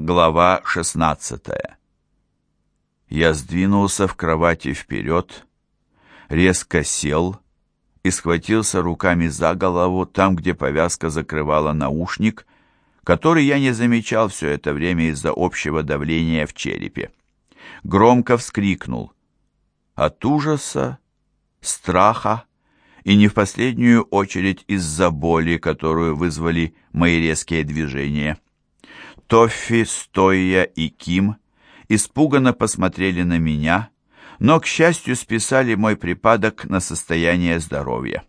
Глава 16 Я сдвинулся в кровати вперед, резко сел и схватился руками за голову там, где повязка закрывала наушник, который я не замечал все это время из-за общего давления в черепе. Громко вскрикнул. От ужаса, страха и не в последнюю очередь из-за боли, которую вызвали мои резкие движения. Тоффи, Стоя и Ким испуганно посмотрели на меня, но, к счастью, списали мой припадок на состояние здоровья.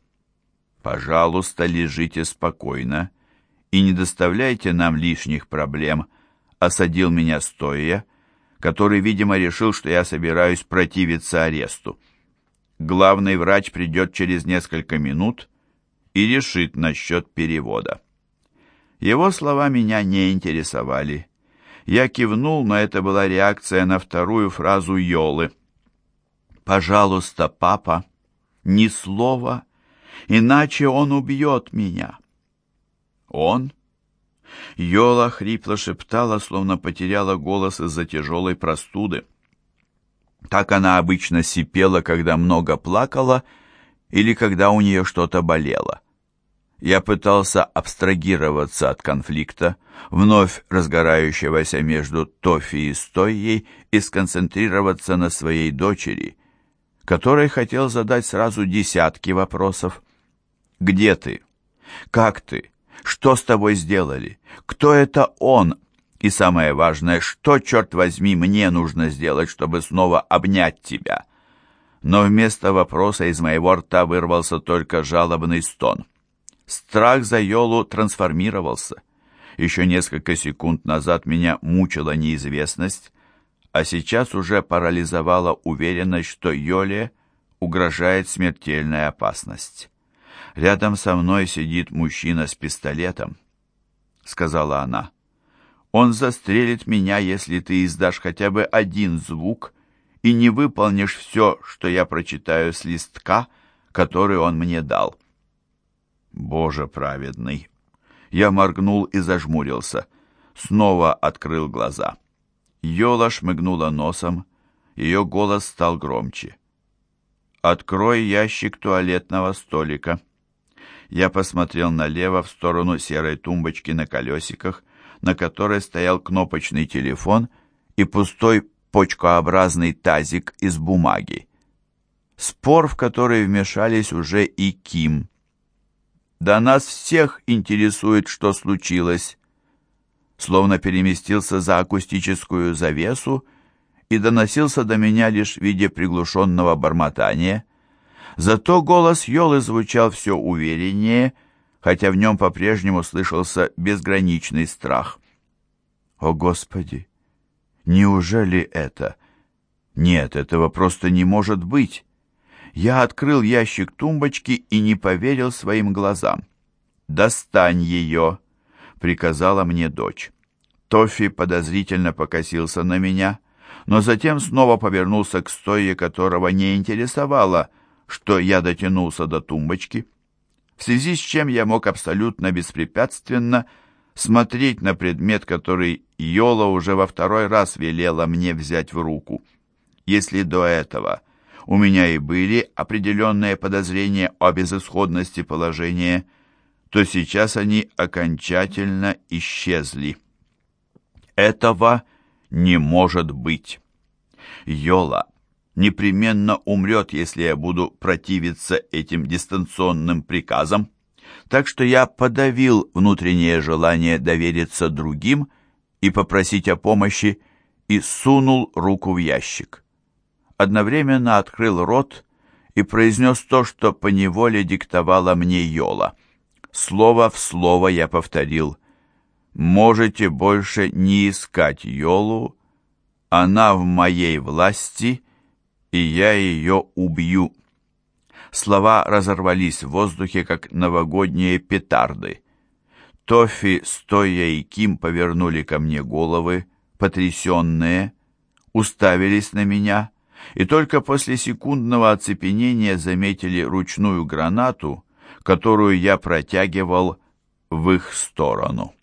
«Пожалуйста, лежите спокойно и не доставляйте нам лишних проблем», осадил меня Стоя, который, видимо, решил, что я собираюсь противиться аресту. Главный врач придет через несколько минут и решит насчет перевода. Его слова меня не интересовали. Я кивнул, но это была реакция на вторую фразу Йолы. «Пожалуйста, папа, ни слова, иначе он убьет меня». «Он?» Йола хрипло шептала, словно потеряла голос из-за тяжелой простуды. Так она обычно сипела, когда много плакала или когда у нее что-то болело. Я пытался абстрагироваться от конфликта, вновь разгорающегося между Тофи и Стойей, и сконцентрироваться на своей дочери, которой хотел задать сразу десятки вопросов. «Где ты? Как ты? Что с тобой сделали? Кто это он?» И самое важное, что, черт возьми, мне нужно сделать, чтобы снова обнять тебя? Но вместо вопроса из моего рта вырвался только жалобный стон. Страх за Йолу трансформировался. Еще несколько секунд назад меня мучила неизвестность, а сейчас уже парализовала уверенность, что Йоле угрожает смертельная опасность. «Рядом со мной сидит мужчина с пистолетом», — сказала она. «Он застрелит меня, если ты издашь хотя бы один звук и не выполнишь все, что я прочитаю с листка, который он мне дал». Боже праведный! Я моргнул и зажмурился. Снова открыл глаза. Йола шмыгнула носом. Ее голос стал громче. «Открой ящик туалетного столика». Я посмотрел налево в сторону серой тумбочки на колесиках, на которой стоял кнопочный телефон и пустой почкообразный тазик из бумаги. Спор, в который вмешались уже и Ким. Да нас всех интересует, что случилось. Словно переместился за акустическую завесу и доносился до меня лишь в виде приглушенного бормотания. Зато голос Йолы звучал все увереннее, хотя в нем по-прежнему слышался безграничный страх. «О, Господи! Неужели это? Нет, этого просто не может быть!» Я открыл ящик тумбочки и не поверил своим глазам. «Достань ее!» — приказала мне дочь. Тоффи подозрительно покосился на меня, но затем снова повернулся к стое, которого не интересовало, что я дотянулся до тумбочки, в связи с чем я мог абсолютно беспрепятственно смотреть на предмет, который Йола уже во второй раз велела мне взять в руку. Если до этого у меня и были определенные подозрения о безысходности положения, то сейчас они окончательно исчезли. Этого не может быть. Йола непременно умрет, если я буду противиться этим дистанционным приказам, так что я подавил внутреннее желание довериться другим и попросить о помощи и сунул руку в ящик одновременно открыл рот и произнес то, что поневоле диктовала мне Йола. Слово в слово я повторил. «Можете больше не искать Йолу, она в моей власти, и я ее убью». Слова разорвались в воздухе, как новогодние петарды. Тофи, Стоя и Ким повернули ко мне головы, потрясенные, уставились на меня — и только после секундного оцепенения заметили ручную гранату, которую я протягивал в их сторону.